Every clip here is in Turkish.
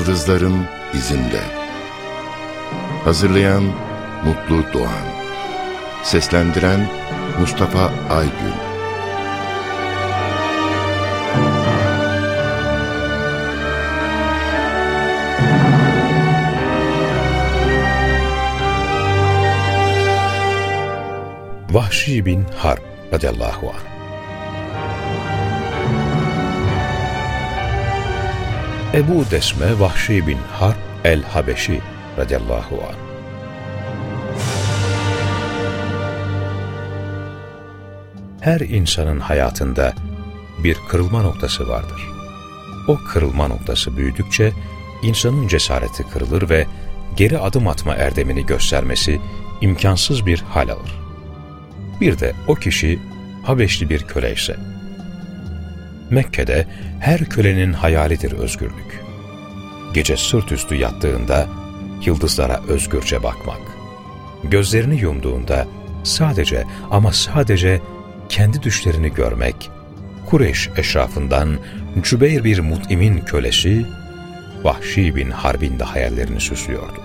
Yıldızların izinde. Hazırlayan Mutlu Doğan. Seslendiren Mustafa Aygün. Vahşi bin Harp radıyallahu anh Ebu Desme Vahşi bin Harp el-Habeşi radıyallahu anh. Her insanın hayatında bir kırılma noktası vardır. O kırılma noktası büyüdükçe insanın cesareti kırılır ve geri adım atma erdemini göstermesi imkansız bir hal alır. Bir de o kişi Habeşli bir köle ise, Mekke'de her kölenin hayalidir özgürlük. Gece sırt üstü yattığında yıldızlara özgürce bakmak. Gözlerini yumduğunda sadece ama sadece kendi düşlerini görmek, Kureyş eşrafından Cübeyr bir mut'imin kölesi, Vahşi bin Harbin de hayallerini süslüyordu.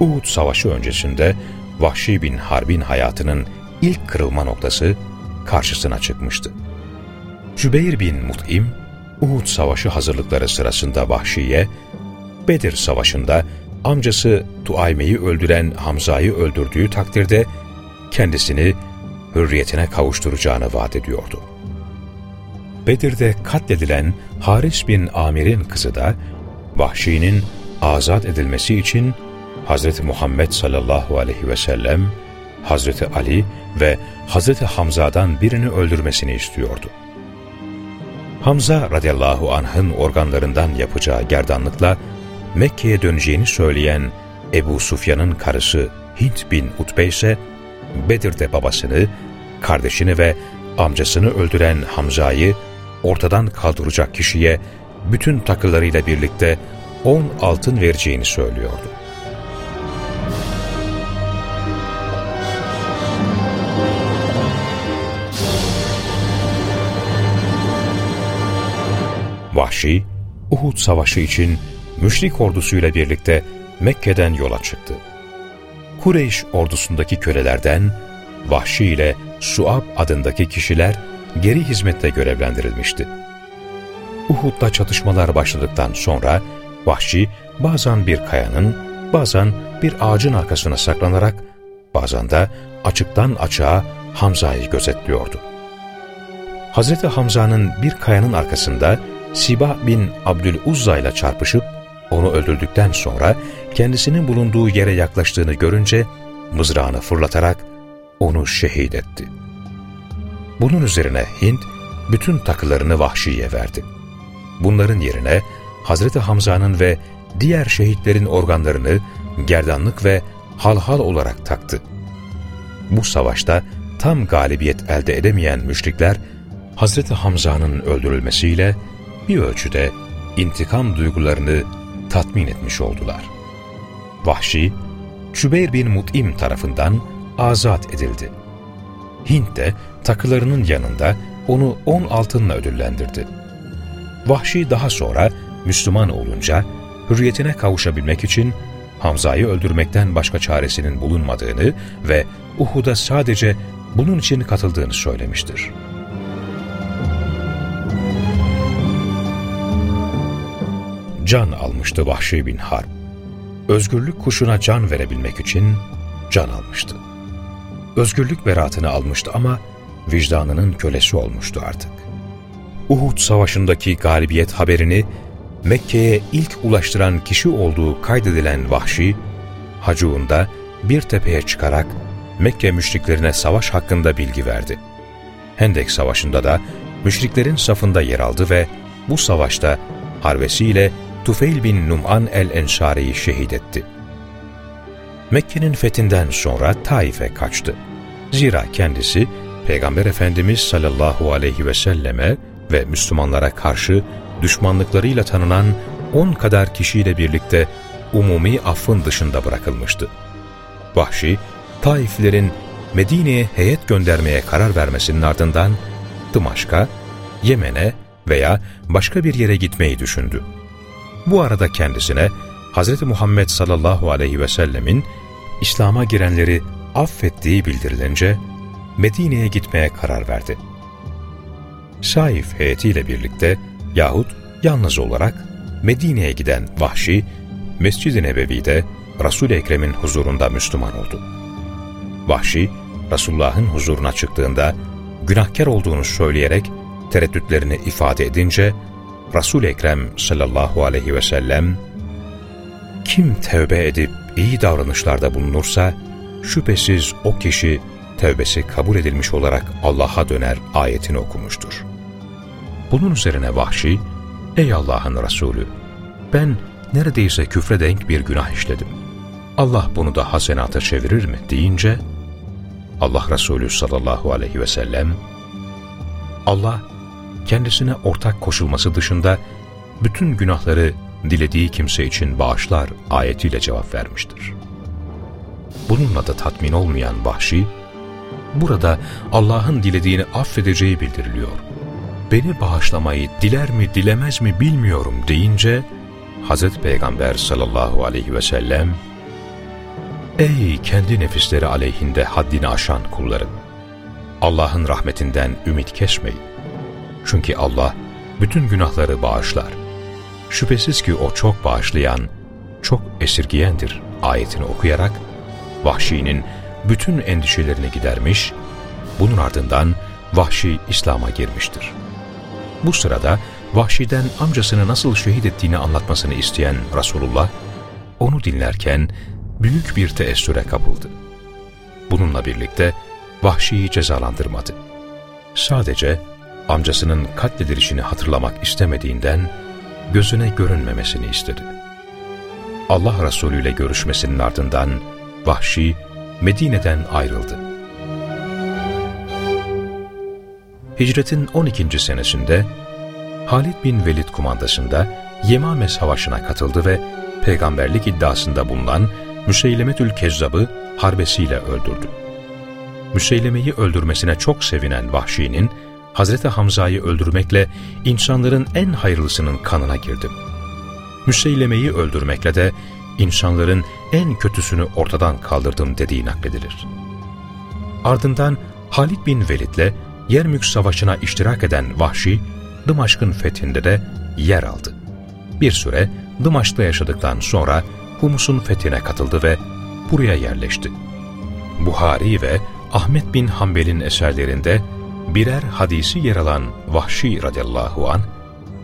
Uhud Savaşı öncesinde Vahşi bin Harbin hayatının ilk kırılma noktası karşısına çıkmıştı. Cübeyr bin Mut'im, Uhud Savaşı hazırlıkları sırasında Vahşi'ye, Bedir Savaşı'nda amcası Tuayme'yi öldüren Hamza'yı öldürdüğü takdirde kendisini hürriyetine kavuşturacağını vaat ediyordu. Bedir'de katledilen Haris bin Amir'in kızı da Vahşi'nin azat edilmesi için Hz. Muhammed sallallahu aleyhi ve sellem, Hz. Ali ve Hz. Hamza'dan birini öldürmesini istiyordu. Hamza radıyallahu anh'ın organlarından yapacağı gerdanlıkla Mekke'ye döneceğini söyleyen Ebu Sufyan'ın karısı Hint bin Utbe ise Bedir'de babasını, kardeşini ve amcasını öldüren Hamza'yı ortadan kaldıracak kişiye bütün takılarıyla birlikte on altın vereceğini söylüyordu. Vahşi, Uhud Savaşı için müşrik ordusuyla birlikte Mekke'den yola çıktı. Kureyş ordusundaki kölelerden Vahşi ile Suab adındaki kişiler geri hizmette görevlendirilmişti. Uhud'da çatışmalar başladıktan sonra Vahşi bazen bir kayanın, bazen bir ağacın arkasına saklanarak, bazen de açıktan açığa Hamza'yı gözetliyordu. Hazreti Hamza'nın bir kayanın arkasında Siba bin Abdüluzza ile çarpışıp onu öldürdükten sonra kendisinin bulunduğu yere yaklaştığını görünce mızrağını fırlatarak onu şehit etti. Bunun üzerine Hint bütün takılarını Vahşi'ye verdi. Bunların yerine Hazreti Hamza'nın ve diğer şehitlerin organlarını gerdanlık ve halhal olarak taktı. Bu savaşta tam galibiyet elde edemeyen müşrikler Hazreti Hamza'nın öldürülmesiyle bir ölçüde intikam duygularını tatmin etmiş oldular. Vahşi, Şübeyr bin Mut'im tarafından azat edildi. Hint de takılarının yanında onu on altınla ödüllendirdi. Vahşi daha sonra Müslüman olunca hürriyetine kavuşabilmek için Hamza'yı öldürmekten başka çaresinin bulunmadığını ve Uhud'a sadece bunun için katıldığını söylemiştir. Can almıştı Vahşi bin Harp. Özgürlük kuşuna can verebilmek için can almıştı. Özgürlük beratını almıştı ama vicdanının kölesi olmuştu artık. Uhud Savaşı'ndaki galibiyet haberini Mekke'ye ilk ulaştıran kişi olduğu kaydedilen Vahşi, Hacuğunda bir tepeye çıkarak Mekke müşriklerine savaş hakkında bilgi verdi. Hendek Savaşı'nda da müşriklerin safında yer aldı ve bu savaşta harbesiyle Tufeil bin Num'an el-Ensari'yi şehit etti. Mekke'nin fethinden sonra Taif'e kaçtı. Zira kendisi Peygamber Efendimiz sallallahu aleyhi ve selleme ve Müslümanlara karşı düşmanlıklarıyla tanınan on kadar kişiyle birlikte umumi affın dışında bırakılmıştı. Vahşi, Taiflilerin Medine'ye heyet göndermeye karar vermesinin ardından Dımaşk'a, Yemen'e veya başka bir yere gitmeyi düşündü. Bu arada kendisine Hz. Muhammed sallallahu aleyhi ve sellemin İslam'a girenleri affettiği bildirilince Medine'ye gitmeye karar verdi. Saif heyetiyle birlikte yahut yalnız olarak Medine'ye giden Vahşi, Mescid-i Nebevi'de Resul-i Ekrem'in huzurunda Müslüman oldu. Vahşi, Resulullah'ın huzuruna çıktığında günahkar olduğunu söyleyerek tereddütlerini ifade edince Resul-i Ekrem sallallahu aleyhi ve sellem kim tevbe edip iyi davranışlarda bulunursa şüphesiz o kişi tevbesi kabul edilmiş olarak Allah'a döner ayetini okumuştur. Bunun üzerine Vahşi, Ey Allah'ın Resulü! Ben neredeyse küfre denk bir günah işledim. Allah bunu da hasenata çevirir mi deyince, Allah Resulü sallallahu aleyhi ve sellem, Allah kendisine ortak koşulması dışında bütün günahları dilediği kimse için bağışlar ayetiyle cevap vermiştir. Bununla da tatmin olmayan Vahşi, burada Allah'ın dilediğini affedeceği bildiriliyor. Beni bağışlamayı diler mi dilemez mi bilmiyorum deyince, Hz. Peygamber sallallahu aleyhi ve sellem, Ey kendi nefisleri aleyhinde haddini aşan kullarım! Allah'ın rahmetinden ümit kesmeyin. Çünkü Allah bütün günahları bağışlar. Şüphesiz ki O çok bağışlayan, çok esirgiyendir ayetini okuyarak Vahşi'nin bütün endişelerini gidermiş, bunun ardından Vahşi İslam'a girmiştir. Bu sırada Vahşi'den amcasını nasıl şehit ettiğini anlatmasını isteyen Resulullah, onu dinlerken büyük bir teessüre kapıldı. Bununla birlikte Vahşi'yi cezalandırmadı. Sadece amcasının katledilişini hatırlamak istemediğinden gözüne görünmemesini istedi. Allah Resulü ile görüşmesinin ardından Vahşi Medine'den ayrıldı. Hicretin 12. senesinde Halid bin Velid kumandasında Yemame Savaşı'na katıldı ve peygamberlik iddiasında bulunan Müseylemetül Kezzab'ı harbesiyle öldürdü. Müseyleme'yi öldürmesine çok sevinen Vahşi'nin Hazreti Hamza'yı öldürmekle insanların en hayırlısının kanına girdim. Müseyleme'yi öldürmekle de insanların en kötüsünü ortadan kaldırdım dediği nakledilir. Ardından Halid bin Velid'le Yermük Savaşı'na iştirak eden Vahşi, Dımaşk'ın fethinde de yer aldı. Bir süre Dımaş'ta yaşadıktan sonra Humus'un fethine katıldı ve buraya yerleşti. Buhari ve Ahmet bin Hanbel'in eserlerinde birer hadisi yer alan Vahşi radıyallahu an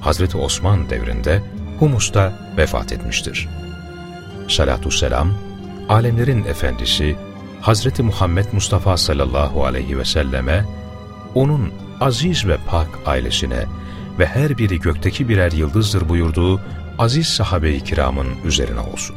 Hazreti Osman devrinde Humus'ta vefat etmiştir. Salatü selam, alemlerin efendisi Hazreti Muhammed Mustafa sallallahu aleyhi ve selleme, onun aziz ve pak ailesine ve her biri gökteki birer yıldızdır buyurduğu aziz sahabe-i kiramın üzerine olsun.